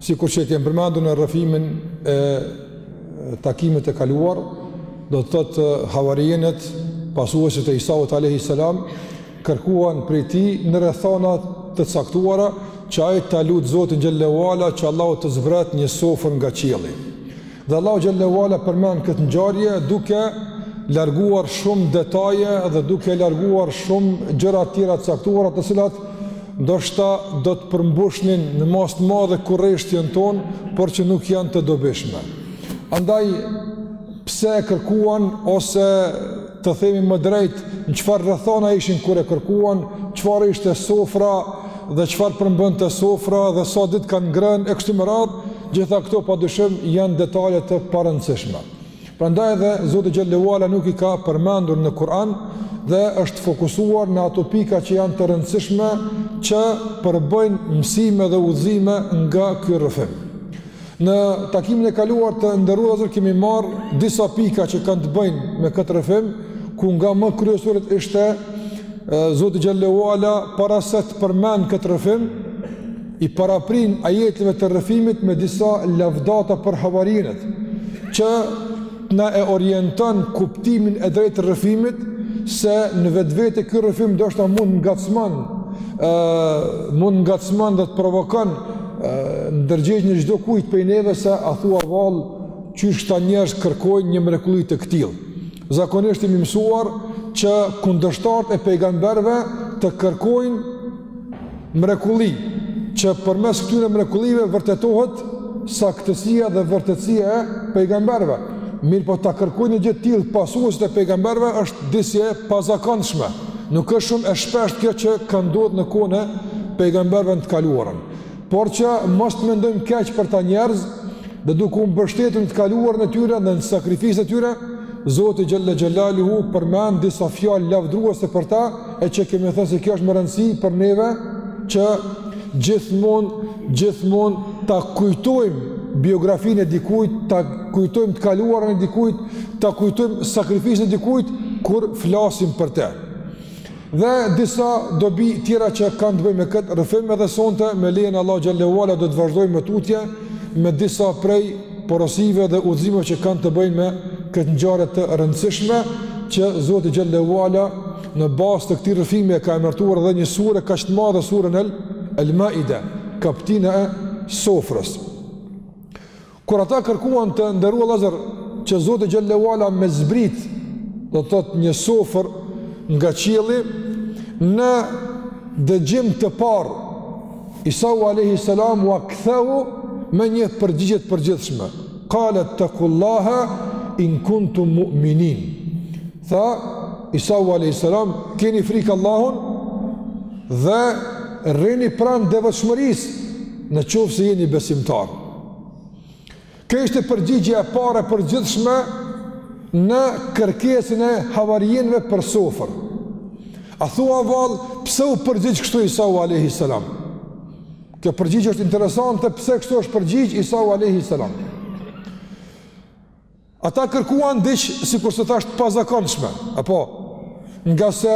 Sikur që e kemi përmendur në rrëfimin e takimit të kaluar, do të thotë havarinët, pasuesit e Isaut alejhi selam, kërkuan prej tij në rrethana të caktuara që ai ta lut Zotin xhelle ue ala që Allahu të zbret një sofër nga qielli. Dhe Allahu xhelle ue ala përmend këtë ngjarje duke larguar shumë detaje dhe duke larguar shumë gjëra të tjera të caktuara të cilat ndoshta do të përmbushnin në masë të madhe kureshtjen tonë, por që nuk janë të dobishme. Andaj pse e kërkuan ose të themi më drejt, në çfarë rrethana ishin kur e kërkuan, çfarë ishte sofra dhe çfarë përmbante sofra dhe sa ditë kanë ngrënë e kështu me radhë, gjitha këto pa dyshim janë detaje të parëndësishme. Prandaj edhe Zoti xhelle ue ala nuk i ka përmendur në Kur'an dhe është fokusuar në ato pika që janë të rëndësishme që përbëjnë mësime dhe udhëzime nga ky rrëfim. Në takimin e kaluar të nderuar vëllezër kemi marrë disa pika që kanë të bëjnë me këtë rrëfim, ku nga më kryesorët ishte Zoti xhelle ue ala para se të përmend këtë rrëfim i paraprin ajeteve të rrëfimit me disa lavdata për havarinët që na e orienton kuptimin e drejtë të rrëfimit se në vetvete ky rrëfim ndoshta mund ngacmon ë mund ngacmon dhe të provokon ndërgjegjen e çdo kujt prej neve se a thua vallë qysh këta njerëz kërkojnë një mrekulli të këtillë. Zakonisht jemi mësuar që kundërshtarët e pejgamberëve të kërkojnë Mrekulli, që përmes këtyre mrekullive vërtetohet saktësia dhe vërtetësia e pejgamberëve. Mirëpo ta kërkojnë një gjë të tillë pasuesit e pejgamberëve është disi e pazakonshme. Nuk është shumë e shpeshtë kjo që ka ndodhur në kohën e pejgamberëve në të kaluarën. Por që mos të mendojmë keq për ta njerëz, dhe duke u mbështetur në të kaluarën e tyre dhe në sakrificat e tyre, Zoti xhelle xhelaluhu përmend disa fjalë lavdëruese për ta, e që kemi thënë se kjo është me rëndësi për neve që gjithmonë, gjithmonë të kujtojmë biografinë e dikujt, të kujtojmë të kaluarën e dikujt, të kujtojmë sakrificën e dikujt, kur flasim për te. Dhe disa dobi tjera që kanë të bëjnë me këtë rrëfim edhe sonte, me lejen e Allahut xhelle ue ala do të vazhdojmë më tutje me disa prej porosive dhe udhëzimeve që kanë të bëjnë me këtë ngjarje të rëndësishme që Zoti xhelle ue ala në bazë të këtij rrëfimi e ka emërtuar edhe një sure kaq të madhe suren El Maida, kaptina e sofrës. Kur ata kërkuan të nderuar vëllezër që Zoti xhelle ue ala me zbrit, do të thotë një sofër nga qielli në dëgjim të parë Isau alejhi selam u ktheu me një përgjigje të përgjithshme. Qala taqullaha in kuntum mu'minin. Tha Isau alejhi selam, keni frikë Allahun dhe rrini pranë devotshmërisë në qoftë se jeni besimtarë. Kjo ishte përgjigja e parë e përgjithshme në kërkesën e Havariinëve për sofër. A thua vallë, pse u përgjigj kështu Isau alayhi salam? Kjo përgjigje është interesante, pse kështu është përgjigj Isau alayhi salam? Ata kërkuan diç sikurse thashë të pazakontshme, apo ngase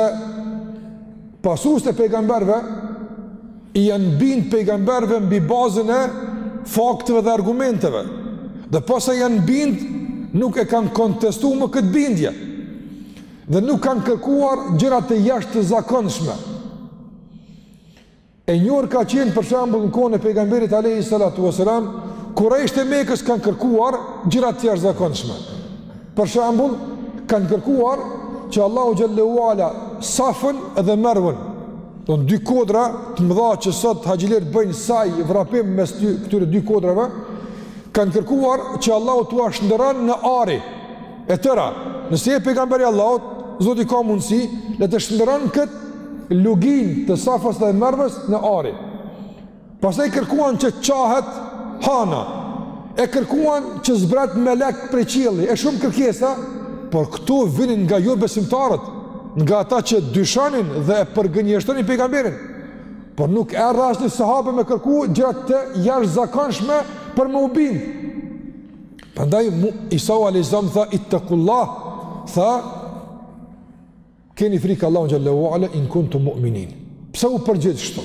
Pasuesit e pejgamberëve i janë bind pejgamberëve mbi bazën e fakteve dhe argumenteve. Dhe posa janë bind, nuk e kanë kontestu më këtë bindje. Dhe nuk kanë kërkuar gjëra të jashtëzakonshme. E njohur ka qenë për shembull në kohën e pejgamberit alayhi salatu wasalam, kurejshët e Mekës kanë kërkuar gjëra të jashtëzakonshme. Për shembull, kanë kërkuar që Allahu xhelle ue ala Safën dhe Mervën, janë dy kodra të mëdha që sot haxhilerët bëjnë saj vrapim mes dy këtyre dy kodrave, kanë kërkuar që Allahu t'ua shndërron në ari e tëra. Nëse je pejgamber i Allahut, Zoti ka mundësi le të shndërron kët luginë të Safës dhe Mervës në ari. Pastaj kërkuan që çahet hana, e kërkuan që zbret melek prej qielli, e shumë kërkesa, por këto vinin nga jobesimtarët, nga ata që dyshonin dhe e përgënjeshtronin pejgamberin, por nuk e has një sahabe me kërku gjëra të jashtëzakonshme për me u bind. Prandaj, Isau alejhi selam tha, ittekullah, tha, Keni frikë Allahun xhelle ue ala in kuntum mu'minin. Pse u përgjigj kështu?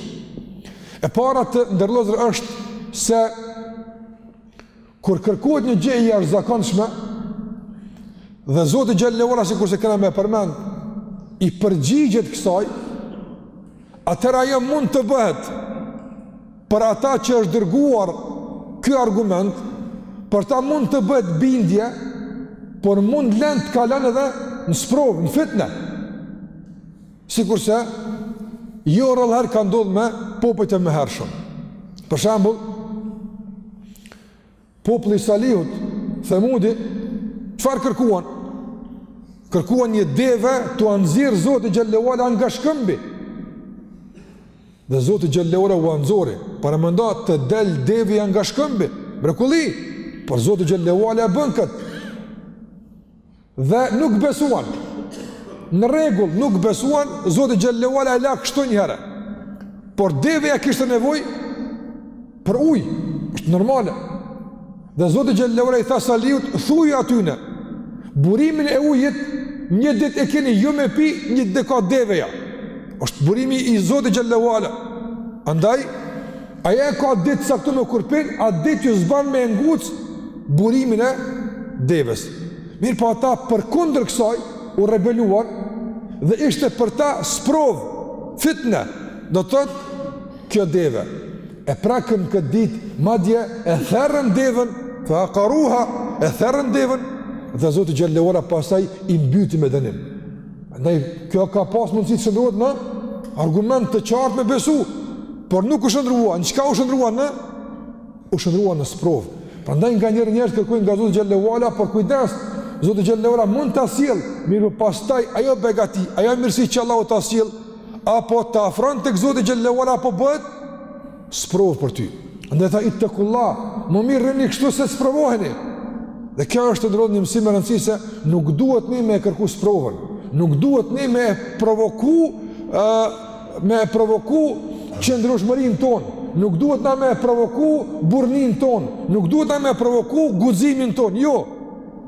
E para të nderuar vëllezër është se kur kërkohet një gjë e jashtëzakonshme dhe Zoti xhelle ue ala sikurse kena me përmend i përgjigjet kësaj, atëherë ajo mund të bëhet Për ata që është dërguar ky argument, për ta mund të bëhet bindje, por mund lehtë të kalon edhe në sprov, në fitne. Sikurse jo rrallëherë ka ndodh me popujt e mëhershëm. Për shembull, Populli i Salihut, Themudi, çfarë kërkuan? Kërkuan një deve t'ua nxjerr Zoti xhelle ue ala nga shkëmbi. Dhe Zoti xhelle ue ala ua nxori, paramendo të del deveja nga shkëmbi. Mrekulli, por Zoti xhelle ue ala e bën këtë. Dhe nuk besuan. Në rregull, nuk besuan, Zoti xhelle ve ala e la kështu një herë. Por deveja kishte nevojë për ujë, është normale. Dhe Zoti xhelle ve ala i tha Salihut, thuju atyne burimin e ujit, një ditë e keni ju me pi, një ditë ka deveja. Është burimi i Zotit xhelle ve ala. Andaj Ajo e ka ditë të caktume kur pin, atë ditë ju s'ban me e nguc burimin e devesë. Mirëpo ata përkundër kësaj u rebeluan dhe ishte për ta sprovë, fitne, do të thotë kjo deve. E prekën këtë ditë, madje e therën devenë, fe akaruha, e therën devenë, dhe Zoti xhelle ve ala pastaj i mbyti me dënim. Andaj kjo ka pas mundësi të shndërrohet në argument të qartë me besu, por nuk u shndërrua. Në çka u shndërrua, në? U shndërrua në sprovë. Prandaj nganjëherë njerëz kërkojnë nga Zoti xhelle ve ala, por kujdes, Zoti xhelle ve ala mund ta sjell, mirëpo pastaj ajo begati, ajo mirësi që Allahu ta sjell, apo ta afron tek Zoti xhelle ve ala apo bëhet Sprovë për ty. Ndaj tha, ittekullah, më mirë rrini kështu se sprovoheni. Dhe kjo është të ndrodhë një mësim me rëndësi se nuk duhet ne me e kërku sprovën, nuk duhet ne me e provoku, uh, me e provoku qëndrushmërinë tonë, nuk duhet na me e provoku burrninë tonë, nuk duhet na me e provoku guximin tonë, jo.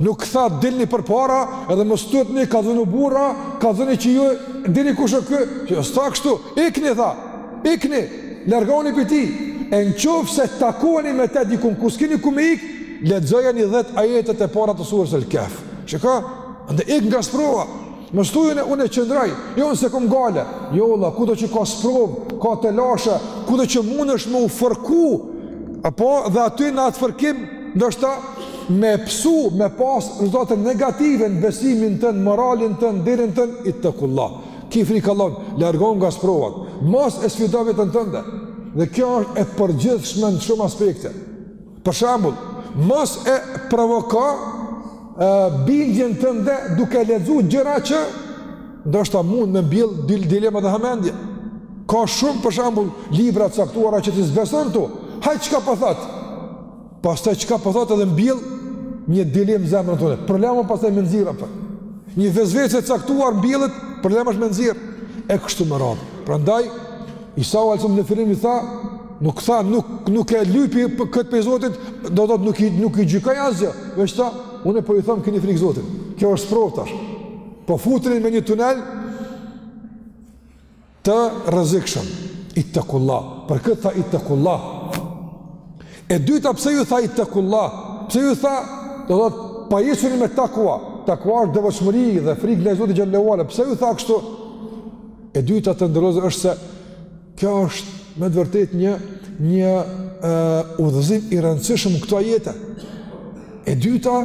Nuk tha dilni përpara edhe mos u tutni, kallzonu burra, kallzoni që ju dini kush është ky? Jo, s'tha kështu. Ikni tha. Ikni, largonu prej tij. E në qoftë se takoheni me të dikun ku s'keni ku me ik, lexojeni 10 ajetet e para të surës El-Kehf. Çka? Andaj ik nga sprova. Mos thuj unë e qëndroj, jo unë s'e kom gajle. Jo vallah, kudo që ka sprovë, ka telashe, kudo që mundesh me u fërku, apo dhe aty në atë fërkim, ndoshta me pësu, me pas rezultate negative në besimin tën, moralin tën, nderin tën, ittekullah. Ki frikë Allahun, largou nga sprovat, mos e sfido veten tënde. Dhe kjo është e përgjithshme në shumë aspekte. Për shembull, mos e provoko bindjen tënde duke lexuar gjëra që ndoshta mund të mbjell dilema edhe hamendje. Ka shumë për shembull libra të caktuara që ti s'beson këtu. Haj çka po thot. Pastaj çka po thot edhe mbjell një dilemë në zemrën tënde. Problemi pastaj me nxirr apo. Një vesvese e caktuar mbjellet, problemi është me nxirr e kështu me radhë. Prandaj Isa alejhi selam në fillim i tha, Nuk tha, nuk, nuk e lypi këtë prej Zotit, do të thotë nuk i, nuk i gjykoi asgjë, veç tha, unë po ju them kini frikë Zotin, kjo është sprovë tash, po futeni në një tunel të rrezikshëm, ittekullah, për këtë tha ittekullah, e dyta pse ju tha ittekullah, pse ju tha, do të thotë pajisuni me takua, takua është devotshmëri dhe frikë ndaj Zotit xhelle ve ala, pse ju tha kështu, e dyta të nderuar vëllezër është se, Kjo është me të vërtet një, një uh, udhëzim i rëndësishëm në këto ajete. E dyta,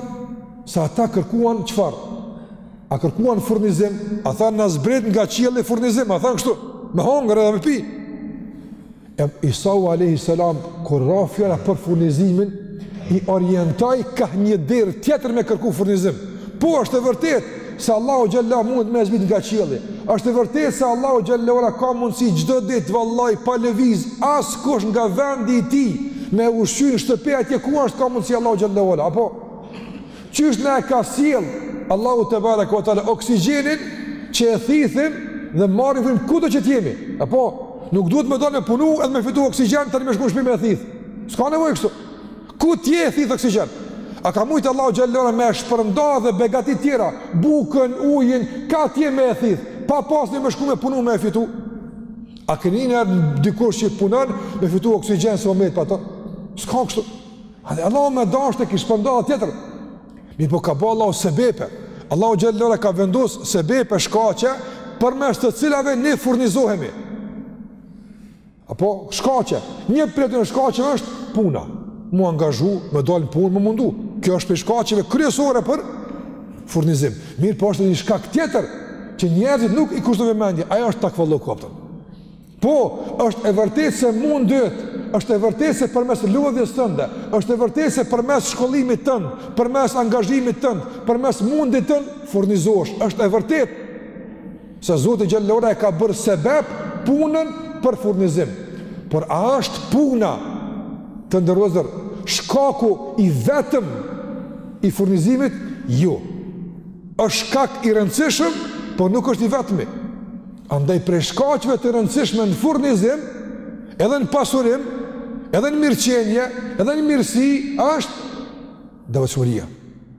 se ata kërkuan çfarë? A kërkuan furnizim? A thanë na zbret nga qielli furnizim? A thanë kështu? Me hongër edhe me pi? E Isau a.s. kur ra fjala për furnizimin, i orientoi ka një derë tjetër me kërku furnizim. Po është e vërtet, se Allahu xhelle ve ala mundet me e zbrit nga qielli. Është e vërtetë se Allahu xhelle ve ala ka mundësi çdo ditë vallahi pa lëviz askush nga vendi i tij me ushqy në shtëpi atje ku është ka mundësi Allahu xhelle ve ala apo qysh na e ka sjell Allahu tebareke ve teala oksigjenin që e thithim dhe marrim frymë kudo që të jemi apo nuk duhet me dalë me punu edhe me fitu oksigjen tani me shku n'shpi me e thith s'ka nevojë kështu Ku t'je e thith oksigjen? A ka mujtë Allahu xhelle ve ala me e shpërnda edhe begatitë tjera, bukën, ujin, ka t'je me e thithë, pa pas nevojë me shku me punu me e fitu? A ke ni një herë dikush qi punon me fitu oksigjen se me metë pa ta? S'ka kështu. Edhe Allahu me dashtë e kish shpërnda edhe tjerat. Mirëpo ka bo Allahu sebepe. Allahu xhelle ve ala ka vendus sebepe shkaqe përmes të cilave ne furnizohemi. Apo shkaqe, një prej atyre shkaqeve është puna. Mu angazhu, me dal në punë, mu mundu. Kjo është prej shkaqeve kryesore për furnizim. Mirëpo është një shkak tjetër që njerëzit nuk i kushtojnë vëmendje, ajo është takvallëku, kupton. Po, është e vërtetë se mundet, është e vërtetë se përmes lodhjes tënde, është e vërtetë se përmes shkollimit tënd, përmes angazhimit tënd, përmes mundit tënd furnizohesh, është e vërtetë. Se Zoti xhelle ve ala e ka bërë sebep punën për furnizim. Por a është puna të nderuar vëllezër shkaku i vetëm i furnizimit? Jo. Është shkak i rëndësishëm, por nuk është i vetmi. Andaj prej shkaqeve të rëndësishme në furnizim, edhe në pasurim, edhe në mirëqenie, edhe në mirësi është devotshmëria.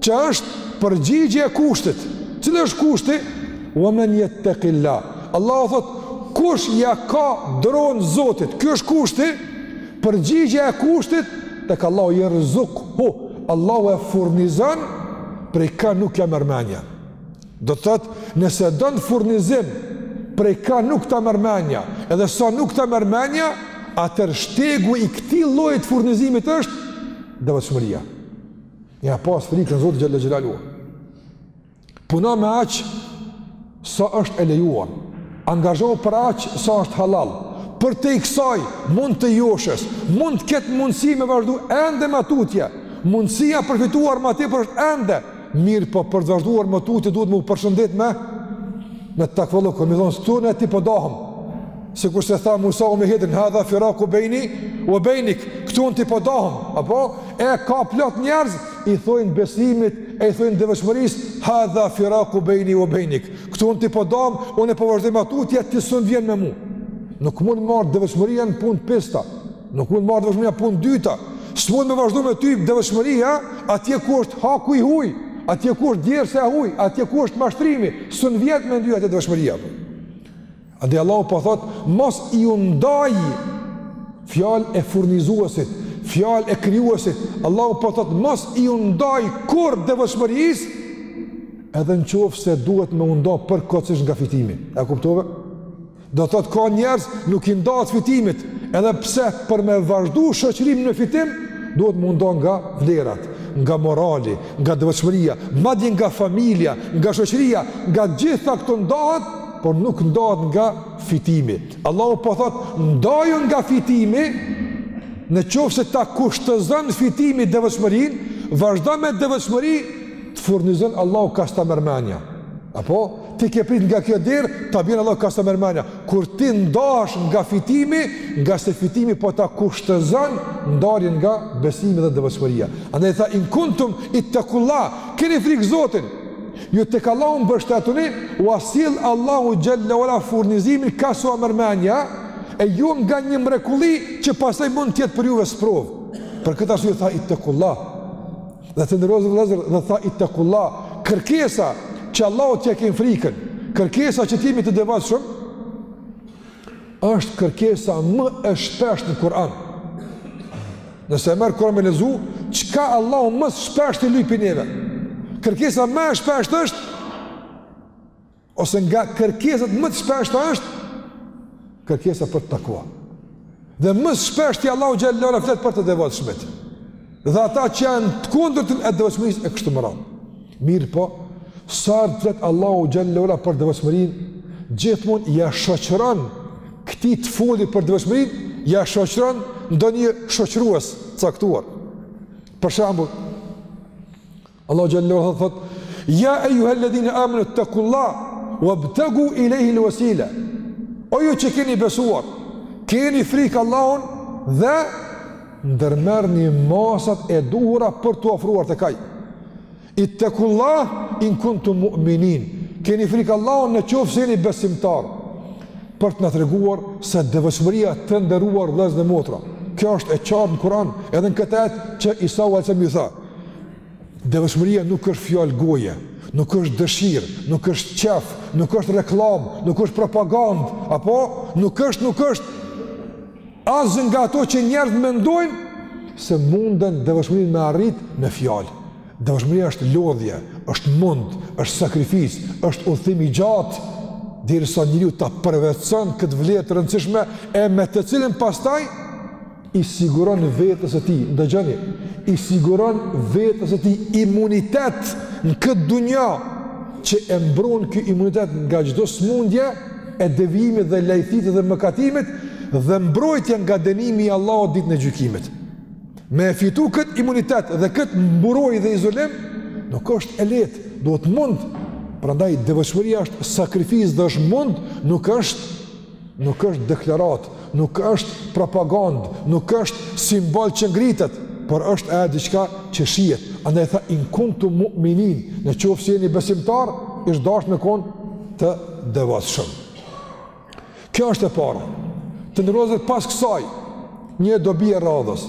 Që është përgjigjja e kushtit. Cila është kushti? Wa men jettekilla. Allahu thotë, kush ja ka dron zotit? Kjo është kushti? Përgjigjja e kushtit? Tek Allahu jerzukhu. Allahu e furnizon, prej ka nuk ja merr menja. Do të thotë, nëse don furnizim, prej ka nuk ta merr menja, edhe sa nuk ta merr menja, atëherë shtegu i këtij lloji të furnizimit është devotshmëria. Ja pas frikën Zotit Xhelle Xhelaluhu. Puno me aq sa është e lejuar. Angazhohu për aq sa është halal. Përtej kësaj mund të joshesh, mund të ketë mundësi me vazhdu ende ma tutje. Mundësia për të fituar ma tepër është ende. Mirëpo për të vazhduar ma tutje duhet me u përshëndet me me takvalluk, me i thon, këtu un e ti po dahem. Sikurse tha Musau me Hidrin, hadha firaku bejni, u bejnik, këtu në ti pëdahëm. Po Apo? E ka plot njerëz i thojnë besimit, e i thojnë devotshmërisë, hadha firaku bejni u bejnik. Këtu unë ti po dahem, unë po vazhdoj ma tutje, ti s'un vjen me mua. Nuk mund marr devotshmëria në punë të pista. Nuk mund marr devotshmëria punë të ndyta. S'mund me vazhdu me ty devotshmëria atje ku është haku i huaj, atje ku është djersa e huaj, atje ku është mashtrimi, s'un vjen me ty atje devotshmëria. Andaj Allahu po thot, mos iu ndaj, fjalë e furnizuesit, fjalë e krijuesit. Allahu po thot, mos iu ndaj kurrë devotshmërisë, edhe në qoftë se duhet me u nda përkohësisht nga fitimi. E kuptove? Do thot, ka njerëz nuk i ndahet fitimit, edhe pse për me vazhdu shoqërim në fitim, duhet me u nda nga vlerat, nga morali, nga devotshmëria, madje nga familja, nga shoqëria, nga gjitha këto ndahet, por nuk ndahet nga fitimi. Allahu po thot, ndaju nga fitimi, në qoftë se ta kushtëzon fitimi devotshmërinë, vazhdo me devotshmëri, të furnizon Allahu ka s'ta merr menja. Apo, ti ke prit nga kjo derë, ta bjen Allahu ka s'ta merr menja. Kur ti ndahesh nga fitimi, ngase fitimi po ta kushtëzon ndarjen nga besimi dhe devotshmëria. Andaj tha, in kuntum, ittekulla, keni frikë zotin, Ju tek Allahu mbështetuni, ua sjell Allahu xhalla ua ala furnizimin ka s'ua merr mendja, e jo nga një mrekulli që pastaj mund të jetë për juve sprovë. Për këtë arsye tha ittaqullah. Dhe të nderuar vëllezër dhe tha ittaqullah, kërkesa që Allahut t'ia kemi frikën, kërkesa që të jemi të devotshëm është kërkesa më e shpeshtë në Kur'an. Nëse e merr Kur'anin me lexu, çka Allahu më së shpeshti lyp prej neve? Kërkesa më e shpeshtë është ose nga kërkesat më të shpeshta është kërkesa për takua. Dhe më së shpeshti Allahu xhallahu ala flet për të devotshmit. Dhe ata që janë të kundërtën e devotshmërisë e kështu me radhë. Mirëpo, sa herë flet Allahu xhallahu ala për devotshmërinë, gjithmonë ja shoqëron këtij të foluri për devotshmërinë, ja shoqëron ndonjë shoqërues të caktuar. Për shembull, Allahu xhallahu thotë: "Ya eyyuhalladhina amanu ittaqullaha wabtagu ilayhi alwasila." O ju që keni besuar, keni frikë Allahun dhe ndërmerrni masat e duhura për t'u afruar tek Ai. Ittaqullah in kuntum mu'minin. Keni frikë Allahun në qoftë se jeni besimtarë. Për të na treguar se devotshmëria të nderuar vëllezër dhe motra. Kjo është e qartë në Kur'an, edhe në këtë ajet që Isau alejhi selam ju tha. Devotshmëria nuk është fjalë goje, nuk është dëshirë, nuk është qef, nuk është reklamë, nuk është propagandë, apo nuk është, nuk është asgjë nga ato që njerëzit mendojnë se munden devotshmërinë me arrit me fjalë. Devotshmëria është lodhje, është mund, është sakrificë, është udhëtim i gjatë, derisa njeriu ta përvetëson këtë vlerë të rëndësishme e me të cilën pastaj i siguron vetes së tij, dëgjoni, i siguron vetes së tij imunitet në këtë dunja, që e mbron ky imunitet nga çdo smundje e devijimit dhe lajthitjes dhe mëkatimit, dhe mbrojtja nga dënimi i Allahut ditën e gjykimit. Me e fitu këtë imunitet dhe këtë mburojë dhe izolim, nuk është e lehtë, duhet mund, prandaj, devotshmëria është sakrificë dhe është mund, nuk është Nuk është deklaratë, nuk është propagandë, nuk është simbol që ngrihet, por është diçka që shihet. Andaj tha in kuntum mu'minin, në qoftë se jeni besimtarë, është dashur me kon të devotshëm. Kjo është e para. Të nderuar pas kësaj një dobi e radhës.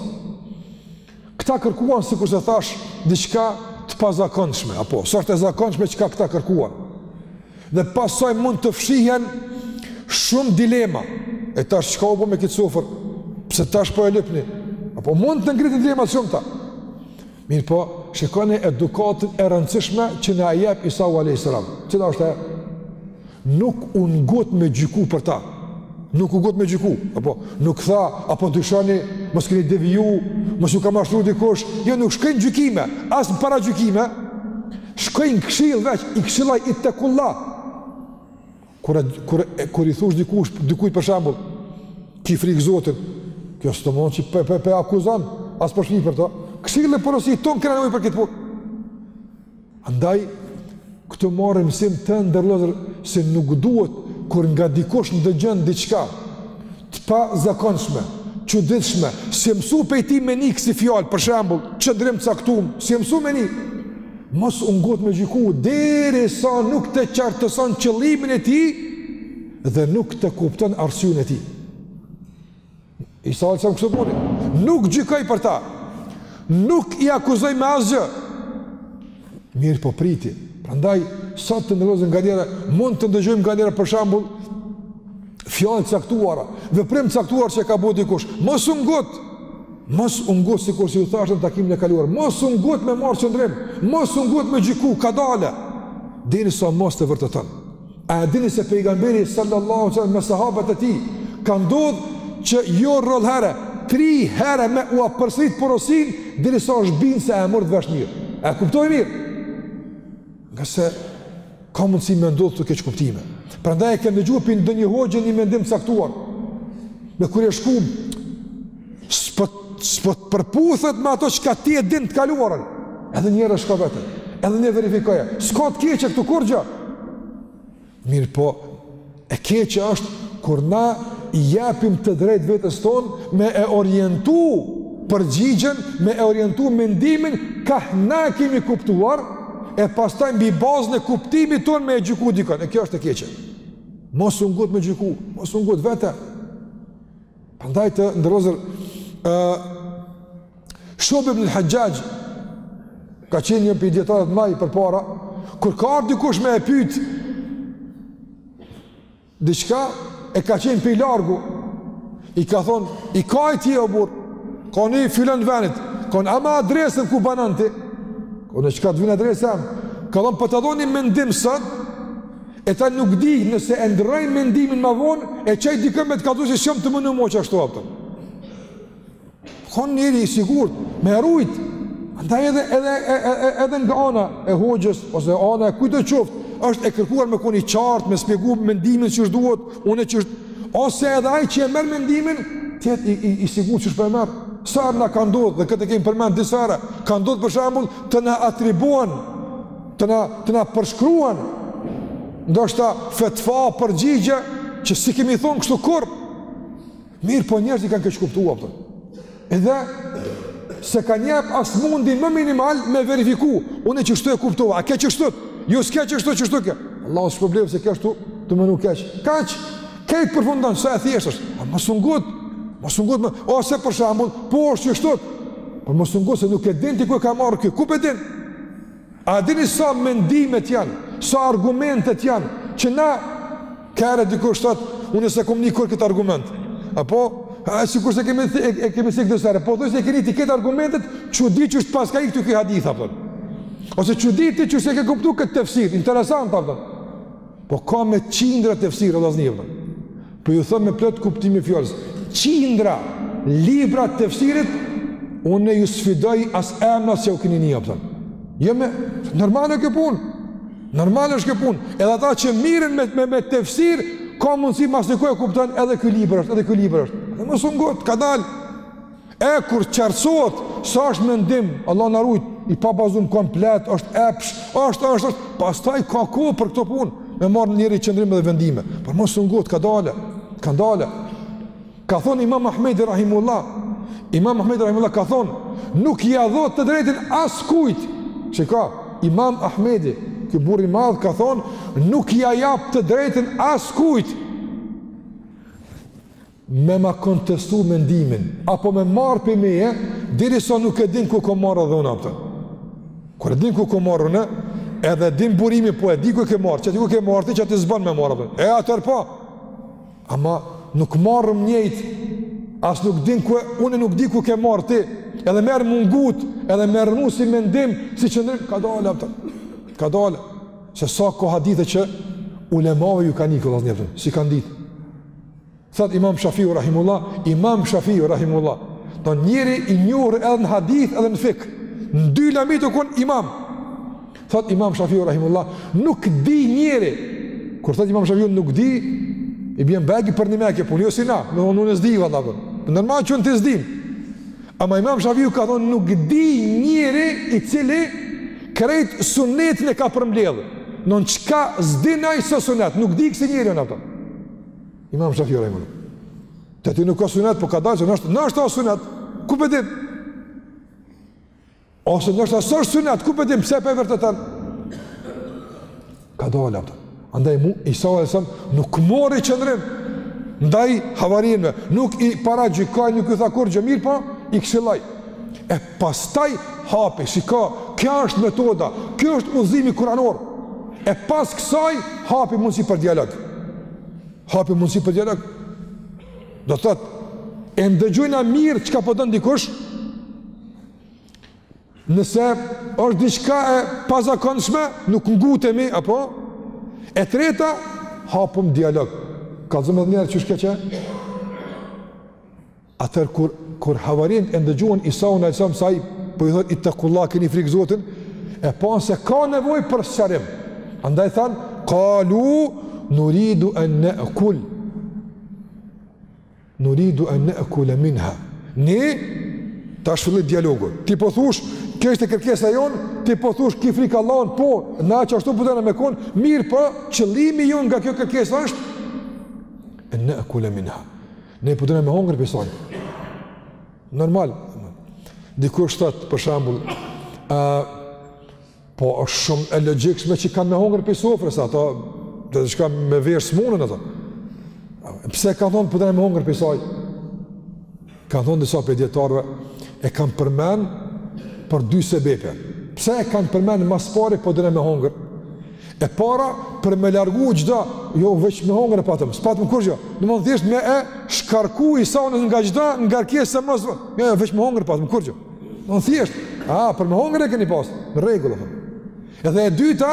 Këta kërkuan sikur se thashë diçka të pazakonshme apo s'osht e zakonshme çka këta kërkuan. Dhe pastaj mund të fshihen shumë dilema. E tash çka u bë me këtë sofër? Pse tash po e lypni? Apo mund të ngriten dilema të shumta. Mirëpo, shikoni edukatën e rëndësishme që na jep Isau alayhis salam. Cila është ajo? Nuk u ngut me gjyku për ta. Nuk u ngut me gjyku, apo nuk tha, apo dyshoni, mos keni deviju, mos ju ka mashtru dikush, jo nuk shkon në gjykime, as në paragjykime, shkon në këshillë veç, i këshillon ittekullah. Kur, kur, kur i thush dikush, dikujt për shembull, ki frikë Zotin, kjo s'domethënë që pe, pe, pe akuzon, as po dyshon për to, këshillë e porosi, tonë kena nevojë për këtë punë. Andaj, këtu marrim mësim të nderuar vëllezër se nuk duhet kur nga dikush ndëgjon diçka të pazakonshme, të çuditshme, s'je mësu pej tij me ni kësi fjalë, për shembull, qëndrim të caktum, s'je mësu me ni, mos u ngut me gjyku, derisa nuk të qartëson qëllimin e tij, dhe nuk të kupton arsyen e tij. Isa alejhi selam kështu boni, nuk gjykoi për ta, nuk i akuzoi me asgjë. Mirëpo priti, prandaj, sa të nderuar vëllezër nganjëherë, mund të ndëgjojmë nganjëherë për shembull, fjalë caktuara, veprim caktuar që ka bo dikush, mos u ngut, mos u ngut, sikurse ju thashë në takimin e kaluar, mos u ngut me marrë qëndrim, mos u ngut me gjyku, kadale, derisa mos të vërteton. A e dini se Pejgamberi sallallahu alejhi wasallam me sahabët e tij ka ndodh që jo rrallëherë, tri herë me ua përsërit porosinë derisa është bind se e mori vesh mirë. E kuptoi mirë. Ngase ka mundësi me ndodhë këtu keqkuptime. Prandaj e ke ndëgju pi ndonjë hoxhe një mendim caktuar. Në kur e shkum, S'po s'po të përputhet me ato çka ti e din të kaluarën. Edhe njëherë shko vete. Edhe një verifikoje. S'ka të keqe këtu kurgjë. Mirëpo, e keqe është kur na i japim të drejtë vetes tonë me e orientu përgjigjen, me e orientu mendimin, kah na kemi kuptuar, e pastaj mbi bazën e kuptimit tonë me e gjyku dikën. E kjo është e keqe. Mos u ngut me gjyku, mos u ngut, vete. Prandaj të nderuar vëllezër, uh, Shube ibn el-Haxhaxh, ka qenë një pej dijetarët ma përpara, kur ka ardh dikush me e pyt, diçka e ka qenë pej largu, i ka thonë, i kahit je ti o burrë, ka thonë i filan venit, ka thonë ama adresën ku banon ti, ka thonë çka të vyn adresa jem, ka thonë, po ta dho ni mendim sot, E ta nuk di nëse e ndrroj mendimin ma vonë, e çoj dikën me të kallëzu se s'jam tu menu mo qashtu apëtëm. Konë njeri i sigurt, me u rujt, andaj edhe, edhe, edhe, edhe nga ana e hoxhës, ose ana e kujtdo qoftë, është e kërkuar me kon i qartë, me spjegu mendimin qysh duhet, unë e qysh, ose edhe ai që e merr mendimin, të jetë i, i, i sigurt qysh po e merr. Sa herë na ka ndodhë, dhe këtë e kemi përmend disa herë, ka ndodhë për shembull të na atribuohen të na të na përshkruhen ndoshta fetva përgjigje që s'i kemi thon kështu kurrë mirëpo njerëzit kanë keqkuptuar ato. Edhe s'e kanë jap as mundin më minimal me verifiku. Unë qështu e kuptova, a ke qështu? Jo s'ke qështu qështu ke. Vallah s'është problem se kesh tu menu keq. Kaq, kejt përfundon, sa e thjeshtë është. A mos u ngut, mos u ngut më, ose për shembull, po është qështu. Po mos u ngut se nuk e din ti ku e ka marrë kjo, ku pe din? A dini sa mendimet janë, sa argumentet janë, që najherë dikush thotë, unë s'e kom ni kurrë këtë argument, apo, a sikur s'e kemi, e, e kemi si këtë sere, po thotë s'e ke ni ti këtë argument, çudi që është paska këtu ky hadith, apo, ose çudi ti që s'e ke kuptu këtë tefsir, interesant, apo, po ka me qindra tefsire, Allah zhjë, apo, Po ju them me plot kuptimin e fjalës, qindra libra të tefsirit, unë ju sfidoj as emnat s'ju kini ni, a kupton. Jo me, normal kjo punë, normal është kjo punë, edhe ata që mirren me, me, me tefsir, ka mundësi mas një kohë e kupton edhe ky libër është, edhe ky libër është. Dhe mos u ngut, kadalë. E kur qartësohet se është mendim, Allah na rujt, i pabazum komplet, është epsh, është, është, është, pastaj ka kohë për këto punë, me marrë njeri qëndrim dhe vendime, por mos u ngut, kadale, kadale. Ka thonë Imam Ahmedi Rahimullah, Imam Ahmedi Rahimullah ka thonë, nuk ia dhot të drejtën askujt, çka, Imam Ahmedi, ky burrë i madh ka thonë, nuk ia jap të drejtën askujt, me ma kontestu mendimin, apo me marrë prej meje, derisa nuk e din ku kom marrë edhe unë, a kupton. Kur e din ku kom marrë unë, edhe din burimin, po e di ku ke marrë, qaty ku ke marrë ti, qaty s'ban me marrë, a kupton. E atëherë po, ama nuk marrim njejt, as nuk din ku e, unë nuk di ku ke marrë ti, edhe merr m'u ngut, edhe merr mu si mendim, si qëndrim, kadalë, a kupton, kadalë, se sa ka hadithe që ulemave ju kanë ik, vallahi, a kupton, s'i kanë ditë. Thot Imam Shafiu rahimullah, Imam Shafiu rahimullah, o njeri i njohur edhe në hadith edhe në fikh. Në dy lamitë u kon Imam. Thot Imam Shafiu rahimullah, nuk di njeri. Kur thot Imam Shafiu nuk di, i bjen bagi përnime, po jo si na, do unë nuk di valla. Normal që ti s'di. Ama Imam Shafiu ka thonë nuk di njeri i cili krejt sunetin e ka përmbledh. Në çka s'din ai s'o sunet, nuk di kësi njeri, a kupton. Imam Shafiu Rahimullah. Te ti nuk o sunet, po kadalë se noshta, noshta o sunet, ku po e din? Ose noshta s'osht sunet, ku po e din, pse po e vërteton? Kadalë, a kupton. Andaj mu, Isa alejhi selam, nuk mori qëndrim, ndaj havarinjve, nuk i paragjykoi, nuk i tha kurrgjë mirë, po i këshilloi. E Pastaj hapi, shiko, kjo është metoda, kjo është udhëzimi kuranor. E pas kësaj hapi mundësi për dialog. Hapi mundësi për dialog. Do të thotë, e ndëgjojm na mirë çka po don dikush. Nëse është diçka e pazakonshme, nuk ngutemi apo e treta hapum dialog. Kallzomë edhe njëherë qysh ke qe? Atëherë kur kur havarinjtë e ndëgjuan Isaun alayhis salam se ai po i thotë itakullah keni frikë Zotin, e panë se ka nevojë për sqarim. Andaj thanë, kalu nuridu an na'kul. Nuridu an na'kul minha. Ni, tash filloi dialogu. Ti po thush, kjo është kërkesa jon, ti po thush ki frikë Allahun, po, na qashtu po dona me kon, mirëpo, qëllimi jon nga kjo kërkesë është an na'kul minha. Ne po dona me hongër pej saj. Normal. Dikush thot për shembull, ë uh, po është shumë e logjikshme që kanë me hongër pej sofrës ato, diçka me vesh s'munën ato. Pse kan thon po dona me hongër pej saj? Kan thon disa pej dijetarëve e kanë përmend për dy sebepe. Pse e kanë përmend ma së pari po dona me hongër? E para për me largu çdo, jo veç me hongër patëm, s'patëm kurrgjo. Domethonë thjesht me e shkarku Isaun nga çdo ngarkesë se mos. Jo, jo veç me hongër patëm kurrgjo. Domethonë thjesht, a për me hongër e keni pas? Në rregull apo. Edhe e dyta,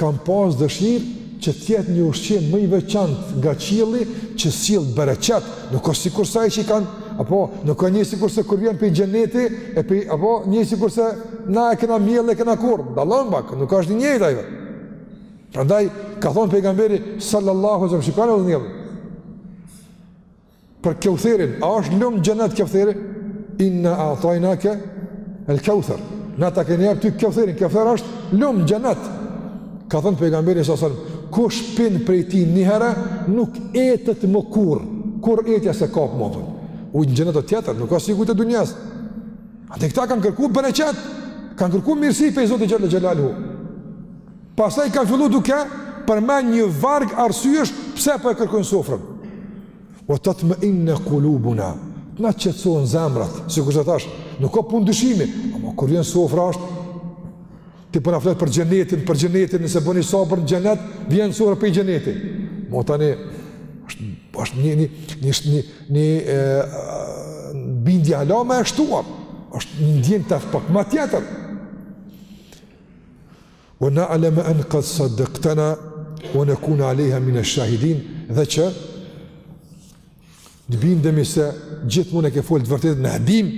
kan pas dëshirë që të jetë një ushqim më i veçantë nga qielli që sjell bereqet Nuk është sikur saj që i kanë, apo, nuk është një sikurse kur vjen prej xhenetit, e pe, apo, një sikurse na e kena mjellë, e kena korr, dallon pak, nuk është një njëjtë ajo. Prandaj, ka thonë pejgamberi, sallallahu alayhi wasallam, shikoni dhe njëllë, për Keutherin, a është lum n'xhenet Keutheri? Inna a'tajnake el-keuther, na ta kena dhonë ty Keutherin, Keuther është lum n'xhenet, Ka thënë pejgamberi sallallahu alayhi wasallam, kush pin prej tij njëherë, nuk etet më kurrë, kurrë etja s'e kap mo atën. Ujtë në xhenet a tjetër, nuk a sikur ujtë e dunjas. Andaj këta kanë kërku bereqet, kanë kërku mirësi pej Zotit xhel-le xhelaluhu. Pastaj kanë fillu duke përmen një varg arsyësh pse po e kërkojnë sofrën. Wa tatma'inna kulubuna, të na qetësohen zemrat, sikurse thashë, nuk ka punë dyshimi, ama kur vjen sofra është, Ti po na flet për xhenetin, për xhenetin, nëse bëni sabër në xhenet, vjen sofra pej xhenetit. Mo tani është është një një një një, një e, bindje hala më e shtuar. Është një ndjenjë të pak më tjetër. Wa na'lam an qad saddaqtana wa nakuna 'alayha min ash-shahidin, dhe që Të bindemi se gjithmonë e ke folë të vërtetën, e dim,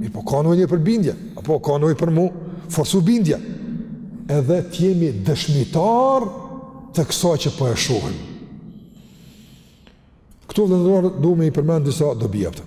mirëpo ka nevojë për bindje, apo ka nevojë për mu forcu bindja, edhe të jemi dëshmitar të kësaj që po e shohim. Këtu vëllezër t'nderuar, du me i përmend disa dobi jepëtë.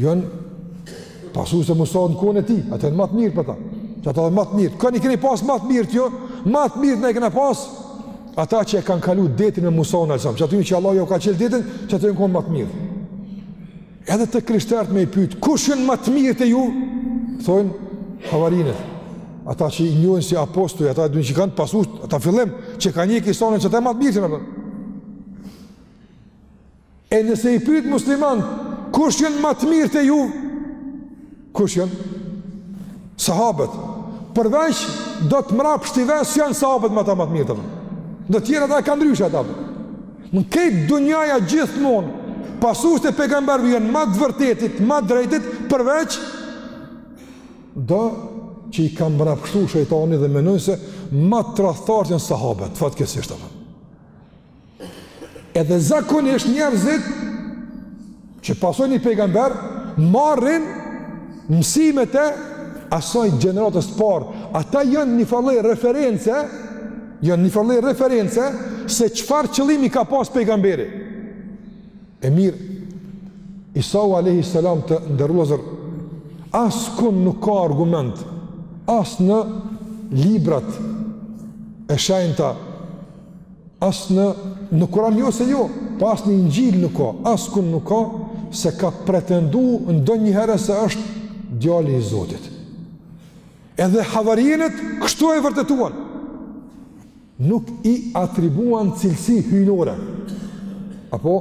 Janë pasusit e Musaut n'kohën e tij, ata janë ma të mirë për ta. Që ata janë ma të mirë. Kën i keni pas ma të mirë te ju, ma të mirë ne i kena pas, ata që e kanë kalu detin me Musanë alejhi selam, që aty që Allahu jau ka çelë detin, që aty jon konë ma të mirë. Edhe të krishterët me i pytë, kush janë ma të mirë te ju? Thojnë, havarijunët. Ata që i njohin si apostuj, ata që e kanë pasu, ata n'fillim, që kanë një kisonën që ata janë ma të mirë te ne E nëse i pyet muslimanët, kush janë ma të mirë te ju? Kush janë? Sahabët. Përveç do të mrapshtive s'janë sahabët ma të ma të mirët. Do të tjerë ata e kanë ndryshe ata. Në këtë dynja gjithmonë pasuesit e pejgamberëve janë ma të vërtetit, ma të drejtit përveç do që i ka mrapshtu shejtani dhe menojnë se ma tradhtarë janë sahabët, fatkeqësisht të Edhe zakonisht njerëzit që pasojnë një pejgamber marrin mësimet e asaj gjeneratës të parë. Ata janë nifar lloj reference, janë nifar lloj reference se çfarë qëllimi ka pas pejgamberi. E mirë, Isau alejhi selam të nderuar askund nuk ka argument as në librat e shenjta As në në Kur'an jo se jo, po as në Inxhil nuk ka, askun nuk ka se ka pretendu ndonjëherë se është djali i Zotit. Edhe havarijunët kështu e vërtetuan. Nuk i atribuan cilësi hyjnore. Apo,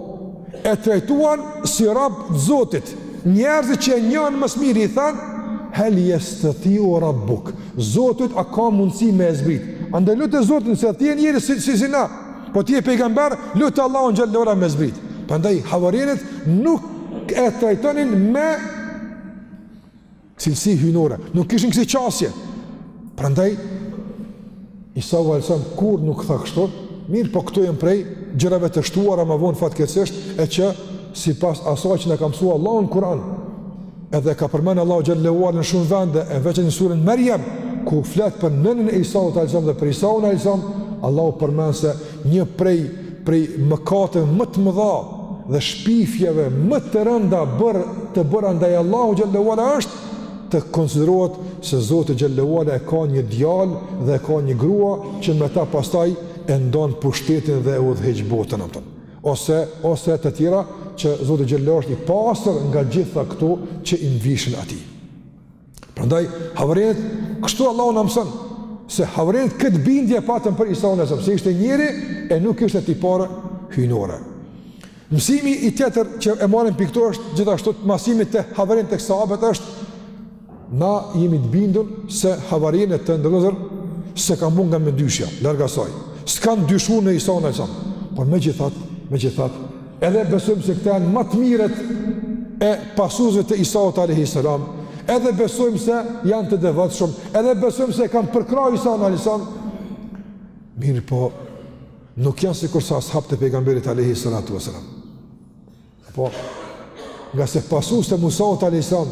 e trajtuan si rob të Zotit, njerëzit që e njohën më së miri i thanë, hel jestatiu rabbuk, Zoti yt a ka mundësi me e zbrit, andaj lute Zotin se ti je njeri si, si, si na, po ti je pejgamber, lute Allahun xhele ue ala me zbrit, prandaj havarijunët nuk e trajtonin me Cilësi hyjnore, nuk kishin kësi qasje. Prandaj, Isau alejhi selam, kurrë nuk tha kështu, mirëpo këto janë prej gjërave të shtuara ma vonë fatkeqësisht e që, sipas asaj që na ka msu Allahu në Kur'an, edhe ka përmen Allahu xhele ue ala në shumë vende, e veçan në surën Merjem, ku flet për nënën e Isaut alejhi selam dhe për Isaun alejhi selam, Allahu përmend se një prej prej mëkateve më të mëdha dhe shpifjeve më të rënda të bëra ndaj Allahut xhele ue ala është të konsiderohet se Zoti xhele ue ala e ka një djalë dhe e ka një grua që me ta pastaj e ndan pushtetin dhe e udhëheq botën atë. Ose ose të tjera që Zoti xhele ue ala është i pastër nga gjitha këto që i mveshin atij. Prandaj havarijinët kështu Allahu na mëson se havarijinët këtë bindje patën për Isaun a.s. se ishte njeri e nuk ishte tipare hyjnore. Mësimi tjetër që e marrim prej këtu është gjithashtu mësimi te havarijinët, tek sahabët është na jemi të bindur se havarijinët, do të thotë, s'e kanë bo nga mëdyshja, larg asaj. S'kanë dyshu në Isaun a.s. Por megjithatë, megjithatë Edhe besojmë se këta janë ma të mirët e pasuesve të Isaut alayhi salam. Edhe besojmë se janë të devotshëm, edhe besojmë se kanë përkrah Isaun alayhi salam. Mirëpo, nuk janë sikurse ashabët e pejgamberit alayhi salatu wasalam. Po, ngase pasuesit e Musaut alayhi salam,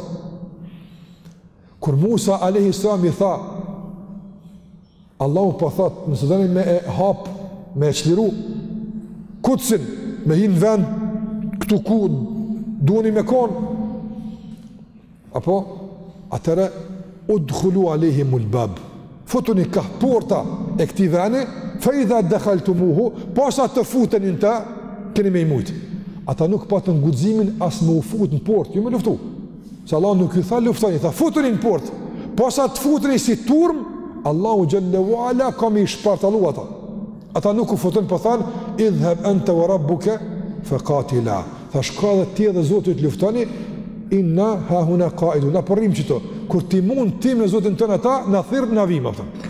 kur Musa a.s. i tha, Allahu po thotë, nëse doni me e hap, me e çliru Kudsin, me hi në vend këtu ku doni me kon. Apo atëherë udkhulu alehimul bab. Futuni ka porta e këtij veni, fa idha dakhaltumuhu, posa të futeni në të, keni me i mujt. Ata nuk patën guximin as me u fut në portë, jo me luftu. Se Allahu nuk ju tha luftoni, tha futuni në portë. Posa të futuni si turmë, Allahu xhalla wa ala ka me i shpartallu ata. Ata nuk u futën, po thanë idhhab anta wa rabbuka faqatila. Tha shko ti edhe Zoti yt luftoni. Inna ha huna qaidun. Na po rrim qëtu. Kur t'i mund ti me Zotin tënd ata, na thirr na vim atëherë.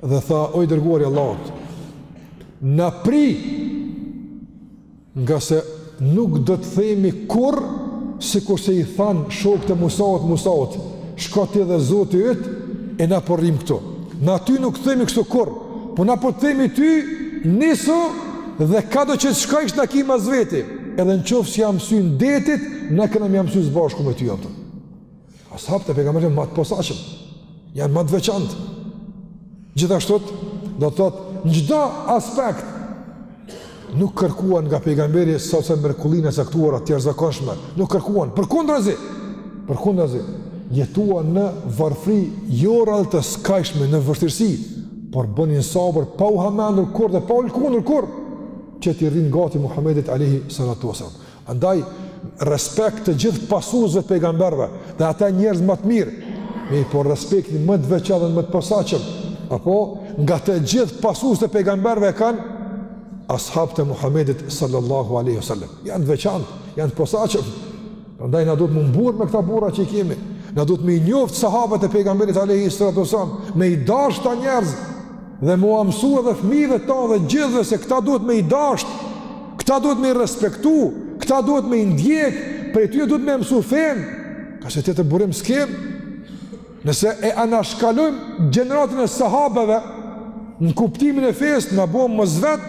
Dhe tha, o i dërguari i Allahut, na pri ngase nuk do të themi kurrë sikurse i thanë shokët e Musaut, Musaut, shko ti dhe Zoti yt e na po rrim këtu. Na ty nuk të themi kështu kurrë, po na po të themi ty nisu dhe kado që të shkojsh na ki mas veti, edhe në qoftë se ia msyn detit, na kena me ia msy së bashku me ty, atëherë. Ashabët e pejgamberit ma të posaçëm, janë ma të veçantë. Gjithashtu do të thotë në çdo aspekt nuk kërkuan nga pejgamberi s.a.v.s. mrekullitë e caktuara të jashtëzakonshme, nuk kërkuan përkundrazi. Përkundrazi jetuan në varfëri jo rrallë të skajshme në vështirësi, por bënin sabër pa u hamendur kurrë dhe pa u lkunur kurrë që t'i rrinë gati Muhamedit alayhi salatu wasallam. Andaj, respekt të gjithë pasuesve të pejgamberëve dhe ata njerëz ma të mirë, mirëpo respektin më të veçantë dhe më të posaçëm, apo nga të gjithë pasuesit e pejgamberëve e kanë ashabët e Muhamedit sallallahu alaihi wasallam. Janë të veçantë, janë të posaçëm. Prandaj na duhet me u mburr me këta burra që i kemi. Na duhet me i njoft sahabët e pejgamberit alaihi salatu wasallam, me i dash këta njerëz dhe me ua mësu edhe fmive tan dhe gjithve se këta duhet me i dasht, këta duhet me i respektu, këta duhet me i ndjek, prej tyre duhet me mësu fenë, ngase tjetër burim s'kem, nëse e anashkalojmë gjeneratin e sahabeve, në kuptimin e fesë, në bom më zvet,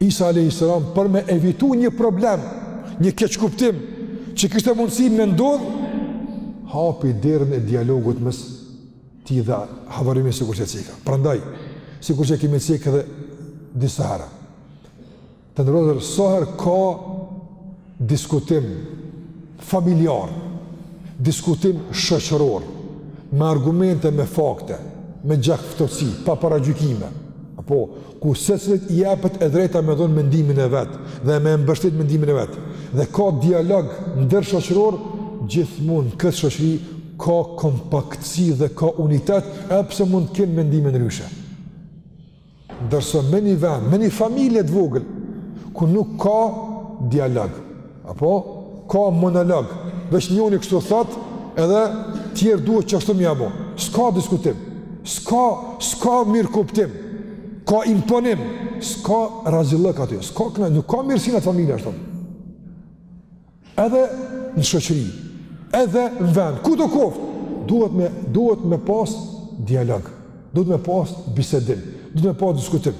Isa alejhi selam për me evitu një problem, një keqkuptim që kishte mundësi me ndodh, hapi derën e dialogut mes tij dhe havarijunëve sikur se e ceka. Prandaj, sikur që kemi cekë edhe disa herë. Të nderuar, sa herë ka diskutim familjar, diskutim shoqëror, me argumente, me fakte, me gjakftohtësi, pa paragjykime, apo ku secilit i jepet e drejta me dhënë mendimin e vet dhe me mbështet mendimin e vet. Dhe ka dialog ndërshoqëror gjithmonë në këtë shoqëri ka kompaktësi dhe ka unitet, edhe pse mund të kenë mendime ndryshe. Ndërsa me një vend, me një familje të vogël, ku nuk ka dialog, apo ka monolog, veç njëri kështu thotë, edhe tjerët duhet qashtu me ja bo. S'ka diskutim, s'ka, s'ka mirëkuptim, ka imponim, s'ka razillëk aty, s'ka këna, nuk ka mirësi n'at familje ashtu. Edhe në shoqëri, edhe në vend, kudo koftë, duhet me, duhet me pas dialog, duhet me pas bisedim, duhet me pas diskutim.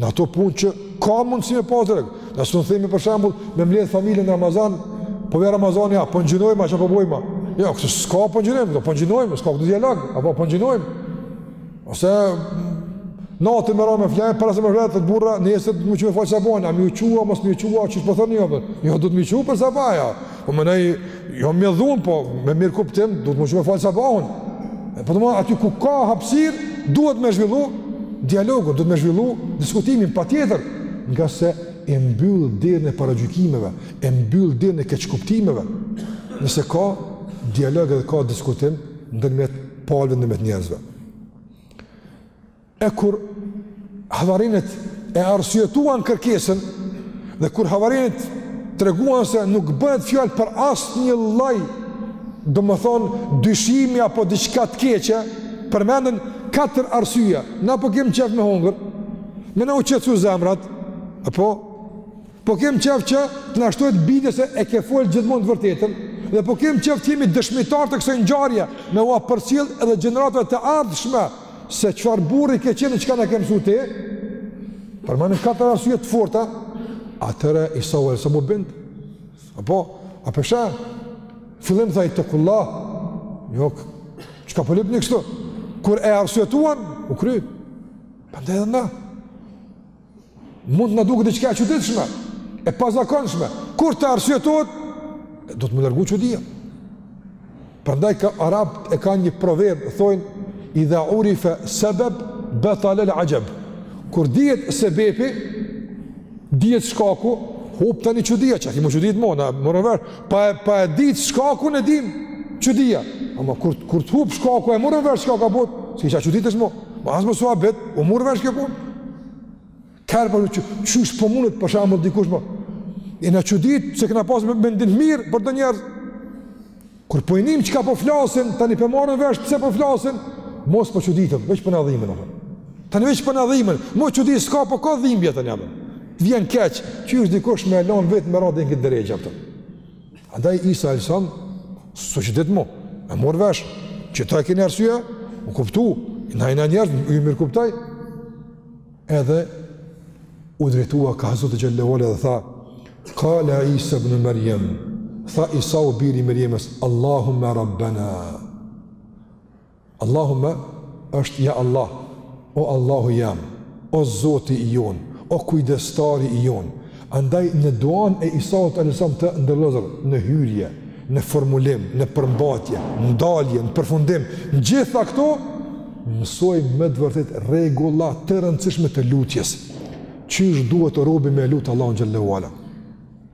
Në ato punë që ka mundësi me pas dialog, na s'un themi për shembull, me mledhë familjen në Ramazan, po vjen Ramazani, a po ngjinojmë, ça po bojmë, a, jo, këtu s'ka po ngjinojmë, po ngjinojmë, s'ka këtu dialog, apo po ngjinojmë, Ose natën me ra me flejt para se me vet burra, nesër duhet me u çu me fal sabahun, a me u çu, mos me u çu, qysh po thoni apo? Jo, duhet me u çu për sabah. Po menoj, jo me dhunë, po me mirëkuptim, duhet me u çu me fal sabahun. E po domo aty ku ka hapësirë, duhet me zhvillu dialogun, duhet me zhvillu diskutimin patjetër, ngase e mbyll derën e paragjykimeve, e mbyll derën e keqkuptimeve. Nëse ka dialog dhe ka diskutim ndërmjet palëve ndërmjet njerëzve. E kur havarinët e arsyetuan kërkesën dhe kur havarinët treguan se nuk bëhet fjalë për asnjë lloj domethonë dyshimi apo diçka të keqe, përmendën katër arsye, na po kemë qef me hongër, me na u qëtësu zemrat, apo, Po kem qef që të na shtohet bindja se e ke fol gjithmonë të vërtetën dhe po kem qef të jemi dëshmitar të kësaj ngjarje me ua përcjell edhe gjeneratave të ardhshme se çfarë burri ke qenë çka na ke mësuar ti. Përmendën katër arsye të forta, atëherë Isa u, Isa u bind. Apo, a pe, shih? Fillim tha ittekullah. Jo. Çka po lyp njikështu? Kur e arsyetuan, u kry. Pandaj edhe na. Mund të na duket diçka e çuditshme, e pazakonshme, kur të arsyetohet, do të me u largu çudia. Prandaj k arabët e kanë një proverb, thonë idha urife sebeb betalel axheb. Kur dihet sebebi, dihet shkaku, hup tani çudia, çka ki me u çudit më, u mor vesh, pa pa e ditë shkakun e din çudia. Ama kur kur të hup shkaku e morën vesh shkaku a bo, s'ki çka çuditesh më. Ma asë mësua betë, u murë vesh kjo punë. Kërë për që, që është për mundët, për shamë dikush më. E në që ditë, se këna pasë me, me ndinë mirë për të njerës. Kër po i njëmë që ka po flasin, të një për marën vesh, pëse po flasin, mos për po që ditëm, veç për në dhimin. Të një veç për në dhimin, mo që ditë, s'ka për po ka dhimbja të njëmë. Vjen keqë, që është dikush me e lanë vetë me radhe në këtë dërejë, Andaj Isa alayhis salam s'u çudit më, e mor vesh që kjo ta keni arsye, u kuptu, janë njerëz, u mirëkuptoi. Edhe u drejtua kah Zoti xhallahu ala dhe tha: "Qala Isa ibn Maryam, tha Isau biri i Maryamës, Allahumma rabbana Allahume është ja Allah, o Allahu jem, o Zoti i jonë, o kujdestari i jonë. Andaj në duan e Isaut alejhi selam të ndërlozër, në hyrje, në formulim, në përmbatje, në dalje, në përfundim, në gjitha këto, mësojmë me të vërtetë rregulla të rëndësishme të lutjes. Qysh duhet robi me lutë Allahun xhel-le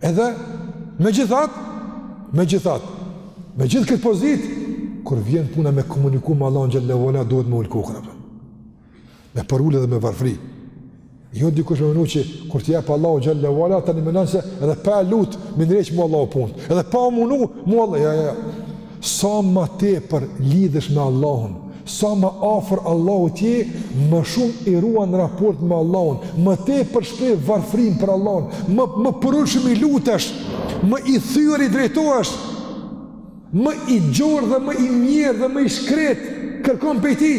Edhe me gjithat, me gjithat, me gjithë këtë pozit, kur vjen puna me komuniku me Allahun xhel-le ve ala, duhet me ullë kokën, a kupton. me u përulë dhe me varfri. Jo dikush me menu që kur të jepë Allahu xhel-le ve ala, tani menon se edhe pa lutë, m'i ndreq mu Allahu punët, edhe pa u munu, mu Allahu, jo, jo, jo. Sa më tepër lidhesh me Allahun, sa më afër Allahut je, më shumë i ruan raportet me Allahun, më tepër shpreh varfërinë para Allahut, më i përulshëm i lutesh, më i thyer i drejtohesh, më i gjorë dhe më i mjerë dhe më i shkret kërkon pej tij.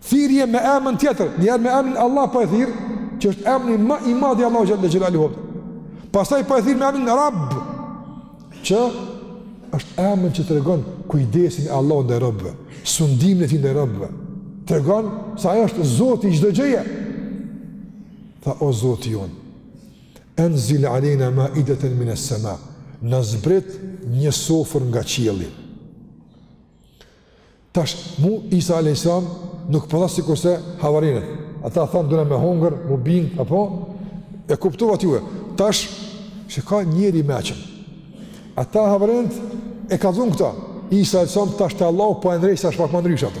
Thirrje me emrin tjetër, një herë me emrin Allah po e thirr, që është emri më i madh i Allahut xhel-le xhelaluhu. Pastaj po e thirr me emrin Rabb, që është emri që tregon kujdesin e Allahut ndaj robëve, sundimin e tij ndaj robëve. Tregon se ai është Zoti i çdo gjëje. Tha o Zoti jonë, enzil alejna maidatan min as-sama. Na zbrit një sofër nga qielli. Tash, mu Isa a.s. nuk po tha sikurse havarinët. Ata thanë duna me hongër, m'u bind, apo? E kuptuvat juve. Tash, që ka njeri i meçëm. Ata havarinët e kanë thonë këta. Isa a.s. tash te Allahu po e ndreq pak ma ndryshe ato.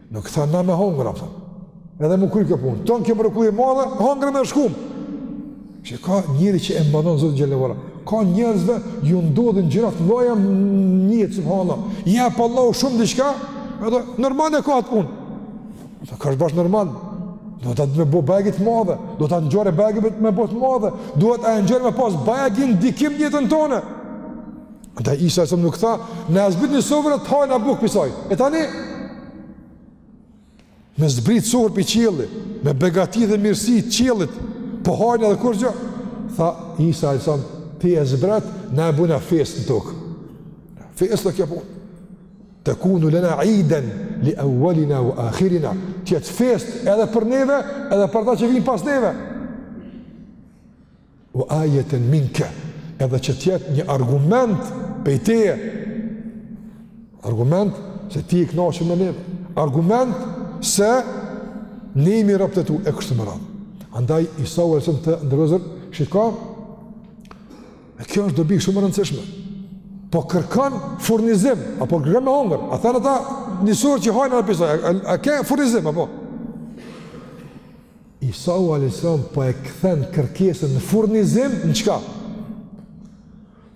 Nuk tha na me hongër, tha. Edhe m'u kry kjo punë. Ton kjo mrekulli e madhe, hongrëm e shkum. Që ka njeri që e mbanon Zotin xhel-le ve ala. Ka njerëzve ju ndodhin gjëra të mëdha një subhanallah. Ja pa Allahu shumë diçka, edhe normal e ka atë punë. E ka bash normal. Do ta të bëj begati të madhe, do ta ngjore bagit me botë të madhe. Duhet ta ngjore me pas bagin ndikim në jetën tonë. Andaj Isa a.s. nuk tha, na e zbrit një sofër dhe të hajna bukë pi saj. E tani, me zbrit sofër pi qielli, me begati dhe mirësi qiellit, po hajna edhe kurgjo, tha Isa a.s., ti e zbret, na e bojna festë në tokë. Festë kjo punë. Tekunu lena iden, li evvelina ve ahirina, të jetë festë edhe për neve, edhe për ata që vijnë pas neve. Ve ajeten minke, edhe që t'jetë një argument pej teje, argument se ti je i knaqun me neve, argument se ne jemi robtë e tu, e kështu me radhë. Andaj, Isau a.s., të nderuar vëllezër, shiko, e kjo është dobi shumë e rëndësishme, po kërkon furnizim, apo kërkon me hongër, a thanë ata një sofër që hajna pi saj, a, a, a ke furnizim, apo? Isau alejhi selam po e kthen kërkesën në furnizim në çka?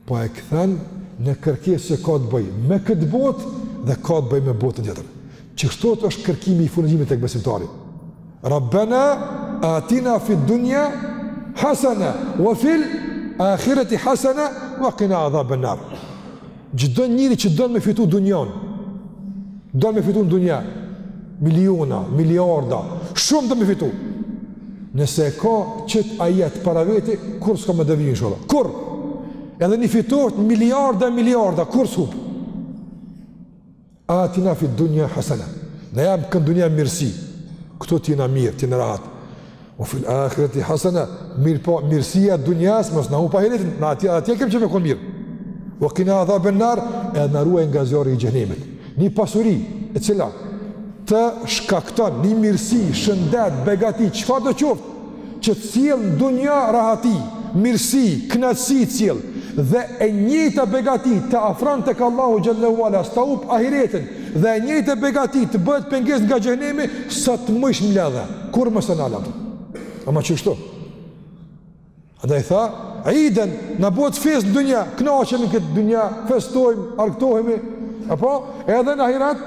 Po e kthen në kërkesë që ka të bëjë me këtë botë dhe ka të bëjë me botën tjetër. Qështu është kërkimi i furnizimit tek besimtari. Rabbana atina fi dunya hasana wa fil akhirati hasana wa qina adhaban nar. Çdo njeri që don me fitu dunjon, don me fitu në dunja, miliona, miliarda, shumë don me fitu. Nëse e ka qëtë ajet para veti, kurrë s'ka me deviju inshallah. Kurrë. Edhe n'i fitoftë miliarda e miliarda, kurrë s'hup. Atina fi dunja hasana. Na jap në kët dunja mirësi. Këtu të jena mirë, të jena rahat. Ua fil akhirati hasana, mirëpo mirësia dunjas mos na hup ahiretin, atje atje kem që me kon mirë. Ua kina adhaben nar, e na ruaj nga zjarri i xhehenemit. Një pasuri e cila të shkakton një mirësi, shëndet, begati, çfarë do qoftë, që të sjell në dunja rahati, mirësi, kënaqësi të sjell, dhe e njëjta begati të afron tek Allahu xhele ue ala, s'ta hup ahiretin, dhe e njëjta begati të bëhet pengesë nga xhehenemi, sa të mujsh mbledhe, kurrë mos e nal atë. Ama qështu? Andaj tha, iden, na bëhet festë në dunja, kënaqemi këtë dunja, festojmë, argëtohemi, apo edhe në ahiret,